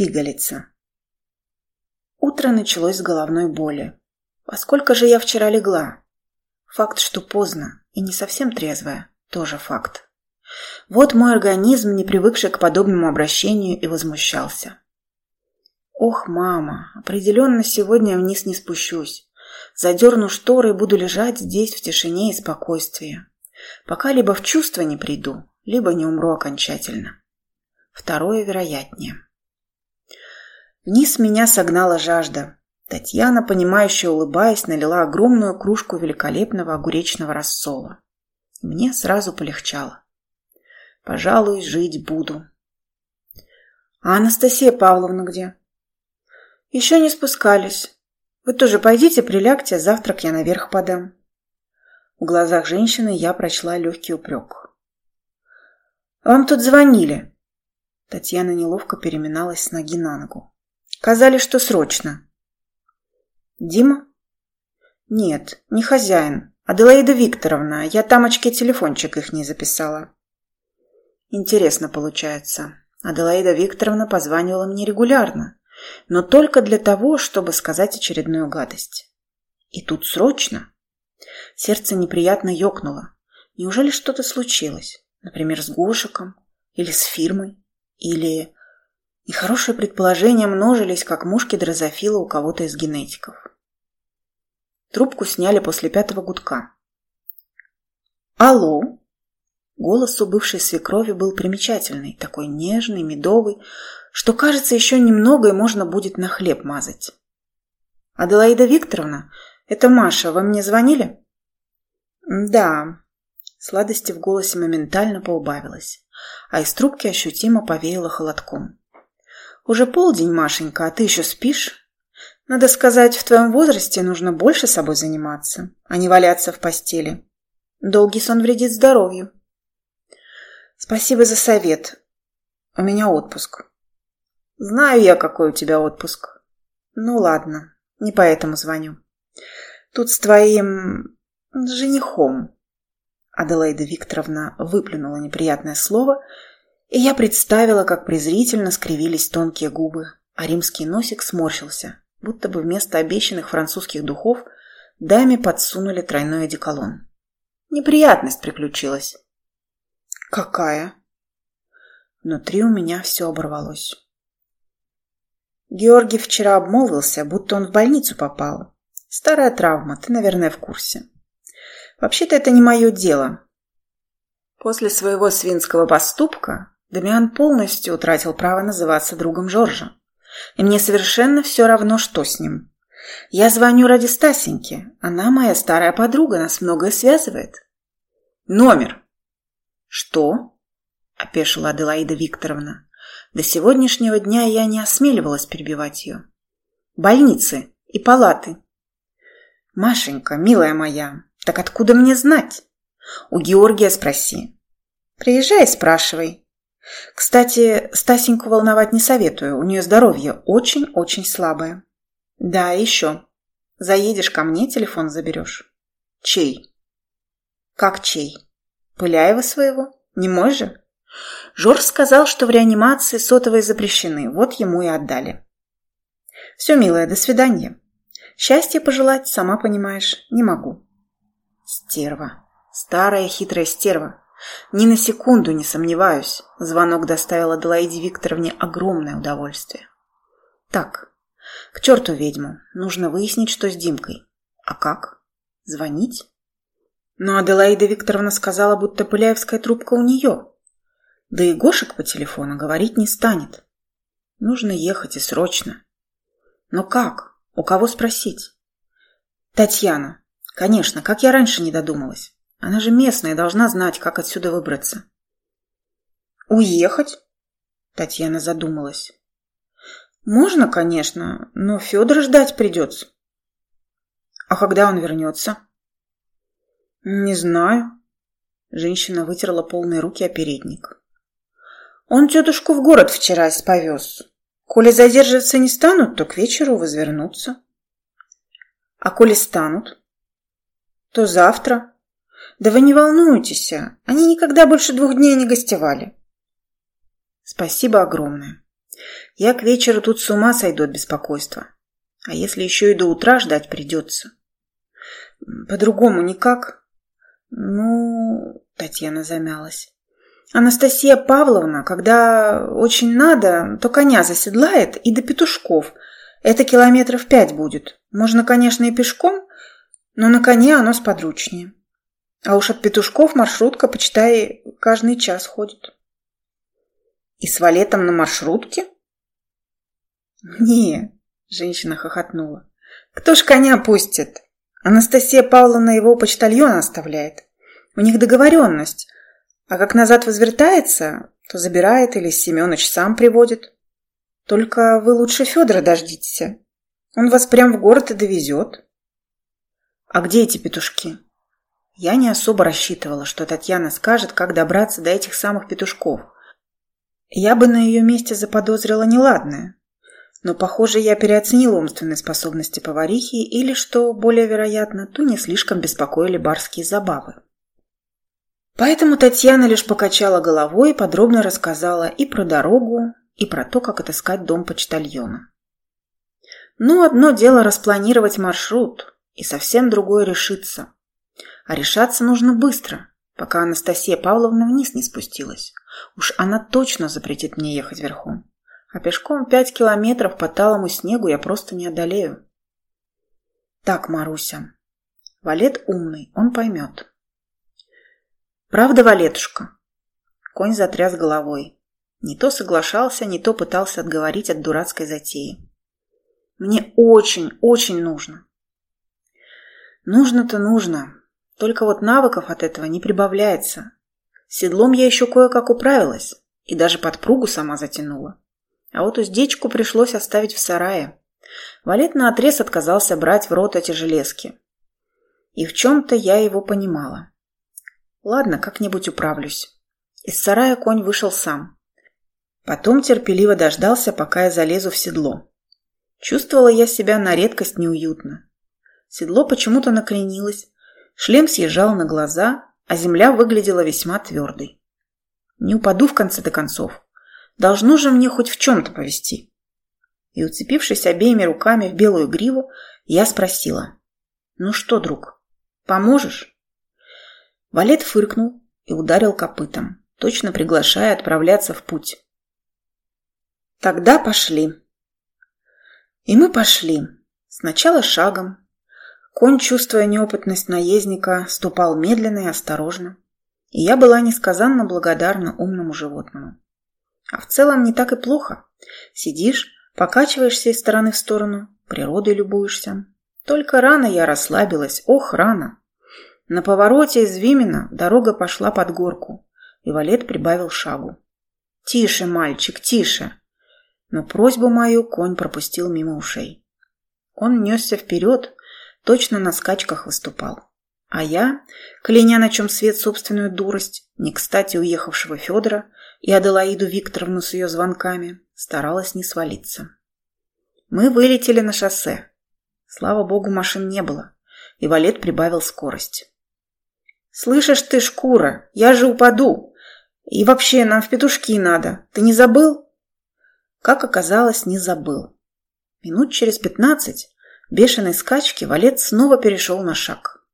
Пигалица. Утро началось с головной боли. Во сколько же я вчера легла? Факт, что поздно и не совсем трезвая, тоже факт. Вот мой организм, не привыкший к подобному обращению, и возмущался. Ох, мама, определенно сегодня вниз не спущусь. Задерну шторы и буду лежать здесь в тишине и спокойствии. Пока либо в чувство не приду, либо не умру окончательно. Второе вероятнее. Вниз меня согнала жажда. Татьяна, понимающе улыбаясь, налила огромную кружку великолепного огуречного рассола. Мне сразу полегчало. Пожалуй, жить буду. А Анастасия Павловна где? Еще не спускались. Вы тоже пойдите, прилягте, завтрак я наверх подам. В глазах женщины я прочла легкий упрек. «Вам тут звонили». Татьяна неловко переминалась с ноги на ногу. Казали, что срочно. Дима? Нет, не хозяин. Аделаида Викторовна. Я тамочке телефончик их не записала. Интересно получается. Аделаида Викторовна позванивала мне регулярно, но только для того, чтобы сказать очередную гадость. И тут срочно. Сердце неприятно ёкнуло. Неужели что-то случилось? Например, с Гошиком? Или с фирмой? Или и хорошие предположения множились, как мушки дрозофила у кого-то из генетиков. Трубку сняли после пятого гудка. «Алло!» Голос у бывшей свекрови был примечательный, такой нежный, медовый, что, кажется, еще немного и можно будет на хлеб мазать. «Аделаида Викторовна, это Маша, вы мне звонили?» «Да». Сладости в голосе моментально поубавилось, а из трубки ощутимо повеяло холодком. Уже полдень, Машенька, а ты еще спишь? Надо сказать, в твоем возрасте нужно больше собой заниматься, а не валяться в постели. Долгий сон вредит здоровью. Спасибо за совет. У меня отпуск. Знаю я, какой у тебя отпуск. Ну ладно, не поэтому звоню. Тут с твоим женихом. Аделаида Викторовна выплюнула неприятное слово и я представила, как презрительно скривились тонкие губы, а римский носик сморщился, будто бы вместо обещанных французских духов даме подсунули тройной одеколон. Неприятность приключилась. Какая? Внутри у меня все оборвалось. Георгий вчера обмолвился, будто он в больницу попал. Старая травма, ты, наверное, в курсе. Вообще-то это не мое дело. После своего свинского поступка Дамиан полностью утратил право называться другом Жоржа. И мне совершенно все равно, что с ним. Я звоню ради Стасеньки. Она моя старая подруга, нас многое связывает. Номер. Что? Опешила Аделаида Викторовна. До сегодняшнего дня я не осмеливалась перебивать ее. Больницы и палаты. Машенька, милая моя, так откуда мне знать? У Георгия спроси. Приезжай спрашивай. Кстати, Стасеньку волновать не советую, у нее здоровье очень-очень слабое. Да, еще. Заедешь ко мне, телефон заберешь. Чей? Как чей? Пыляева своего? Не мой же? Жорж сказал, что в реанимации сотовые запрещены, вот ему и отдали. Все, милая, до свидания. Счастья пожелать, сама понимаешь, не могу. Стерва. Старая хитрая стерва. Ни на секунду не сомневаюсь, звонок доставил Аделаиде Викторовне огромное удовольствие. Так, к черту ведьму, нужно выяснить, что с Димкой. А как? Звонить? Но Аделаида Викторовна сказала, будто пыляевская трубка у нее. Да и Гошек по телефону говорить не станет. Нужно ехать и срочно. Но как? У кого спросить? Татьяна. Конечно, как я раньше не додумалась. Она же местная, должна знать, как отсюда выбраться. «Уехать?» Татьяна задумалась. «Можно, конечно, но Федора ждать придется». «А когда он вернется?» «Не знаю». Женщина вытерла полные руки о передник. «Он тетушку в город вчера повез. Коли задерживаться не станут, то к вечеру возвернутся». «А коли станут?» «То завтра. Да вы не волнуйтесь, они никогда больше двух дней не гостевали. Спасибо огромное. Я к вечеру тут с ума сойду от беспокойства. А если еще и до утра ждать придется? По-другому никак. Ну, Татьяна замялась. Анастасия Павловна, когда очень надо, то коня заседлает и до петушков. Это километров пять будет. Можно, конечно, и пешком, но на коне оно сподручнее. А уж от петушков маршрутка, почитай, каждый час ходит. И с валетом на маршрутке? Не, женщина хохотнула. Кто ж коня пустит? Анастасия Павловна его почтальона оставляет. У них договоренность. А как назад возвертается, то забирает или Семенович сам приводит. Только вы лучше Федора дождитесь. Он вас прям в город и довезет. А где эти петушки? Я не особо рассчитывала, что Татьяна скажет, как добраться до этих самых петушков. Я бы на ее месте заподозрила неладное. Но, похоже, я переоценила умственные способности поварихи или, что более вероятно, то не слишком беспокоили барские забавы. Поэтому Татьяна лишь покачала головой и подробно рассказала и про дорогу, и про то, как отыскать дом почтальона. Ну, одно дело распланировать маршрут, и совсем другое решиться. А решаться нужно быстро, пока Анастасия Павловна вниз не спустилась. Уж она точно запретит мне ехать верхом. А пешком пять километров по талому снегу я просто не одолею. Так, Маруся. Валет умный, он поймет. Правда, Валетушка? Конь затряс головой. Не то соглашался, не то пытался отговорить от дурацкой затеи. Мне очень, очень нужно. Нужно-то нужно. Только вот навыков от этого не прибавляется. Седлом я еще кое-как управилась и даже подпругу сама затянула. А вот уздечку пришлось оставить в сарае. Валет наотрез отказался брать в рот эти железки. И в чем-то я его понимала. Ладно, как-нибудь управлюсь. Из сарая конь вышел сам. Потом терпеливо дождался, пока я залезу в седло. Чувствовала я себя на редкость неуютно. Седло почему-то накренилось, шлем съезжал на глаза, а земля выглядела весьма твердой. Не упаду в конце-то концов. Должно же мне хоть в чем-то повести. И, уцепившись обеими руками в белую гриву, я спросила. «Ну что, друг, поможешь?» Валет фыркнул и ударил копытом, точно приглашая отправляться в путь. «Тогда пошли». И мы пошли. Сначала шагом. Конь, чувствуя неопытность наездника, ступал медленно и осторожно. И я была несказанно благодарна умному животному. А в целом не так и плохо. Сидишь, покачиваешься из стороны в сторону, природой любуешься. Только рано я расслабилась, ох, рано. На повороте из Вимена дорога пошла под горку, и Валет прибавил шагу. «Тише, мальчик, тише!» Но просьбу мою конь пропустил мимо ушей. Он несся вперед, точно на скачках выступал. А я, кляня на чем свет собственную дурость, не кстати уехавшего Федора, и Аделаиду Викторовну с ее звонками старалась не свалиться. Мы вылетели на шоссе. Слава богу, машин не было, и Валет прибавил скорость. «Слышишь ты, шкура, я же упаду! И вообще, нам в петушки надо. Ты не забыл?» Как оказалось, не забыл. Минут через пятнадцать бешеной скачки Валет снова перешел на шаг.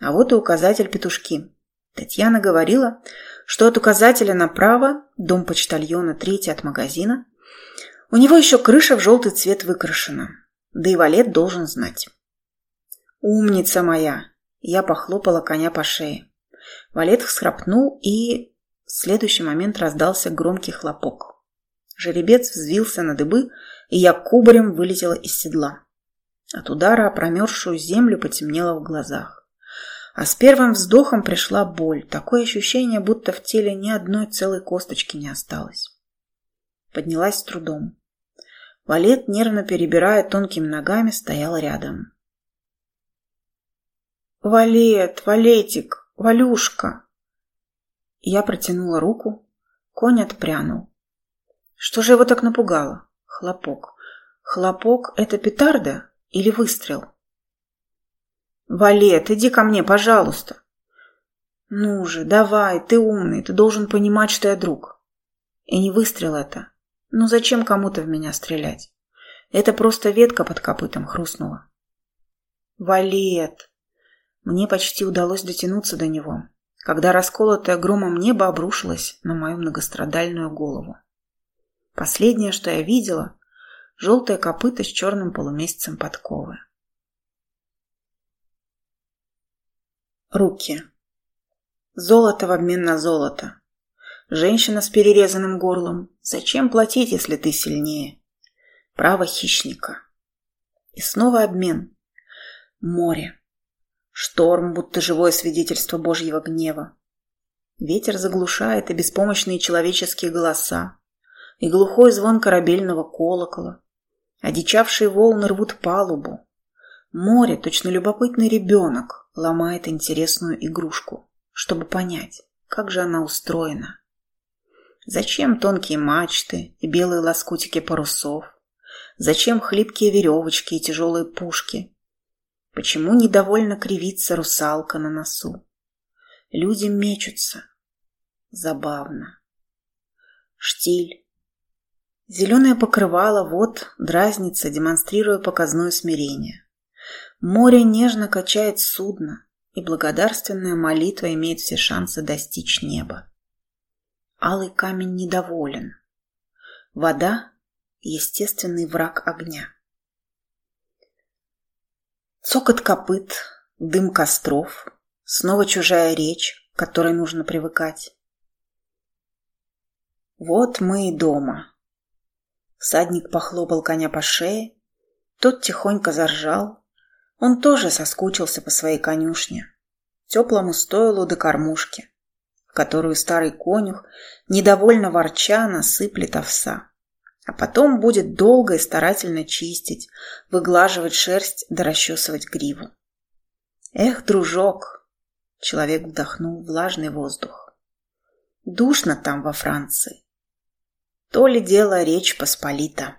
А вот и указатель петушки. Татьяна говорила, что от указателя направо, дом почтальона третий от магазина, у него еще крыша в желтый цвет выкрашена, да и валет должен знать. «Умница моя!» Я похлопала коня по шее. Валет всхрапнул, и в следующий момент раздался громкий хлопок. Жеребец взвился на дыбы, и я кубарем вылетела из седла. От удара промерзшую землю потемнело в глазах. А с первым вздохом пришла боль, такое ощущение, будто в теле ни одной целой косточки не осталось. Поднялась с трудом. Валет, нервно перебирая тонкими ногами, стоял рядом. «Валет, Валетик, Валюшка!» Я протянула руку, конь отпрянул. Что же его так напугало? Хлопок. Хлопок — это петарда или выстрел? «Валет, иди ко мне, пожалуйста!» «Ну же, давай, ты умный, ты должен понимать, что я друг». И не выстрел это. Ну зачем кому-то в меня стрелять? Это просто ветка под копытом хрустнула. Валет! Мне почти удалось дотянуться до него, когда расколотое громом небо обрушилось на мою многострадальную голову. Последнее, что я видела, желтое копыто с черным полумесяцем подковы. Руки. Золото в обмен на золото. Женщина с перерезанным горлом. Зачем платить, если ты сильнее? Право хищника. И снова обмен. Море. Шторм, будто живое свидетельство Божьего гнева. Ветер заглушает и беспомощные человеческие голоса, и глухой звон корабельного колокола. Одичавшие волны рвут палубу. Море, точно любопытный ребенок, ломает интересную игрушку, чтобы понять, как же она устроена. Зачем тонкие мачты и белые лоскутики парусов? Зачем хлипкие веревочки и тяжелые пушки? Почему недовольно кривится русалка на носу? Люди мечутся. Забавно. Штиль. Зеленое покрывало вот дразнится, демонстрируя показное смирение. Море нежно качает судно, и благодарственная молитва имеет все шансы достичь неба. Алый камень недоволен. Вода – естественный враг огня. Цокот копыт, дым костров, снова чужая речь, к которой нужно привыкать. Вот мы и дома. Садник похлопал коня по шее, тот тихонько заржал, он тоже соскучился по своей конюшне, теплому стойлу до кормушки, в которую старый конюх, недовольно ворча, насыплет овса. А потом будет долго и старательно чистить, выглаживать шерсть да расчесывать гриву. Эх, дружок! Человек вдохнул влажный воздух. Душно там во Франции. То ли дело речь посполита.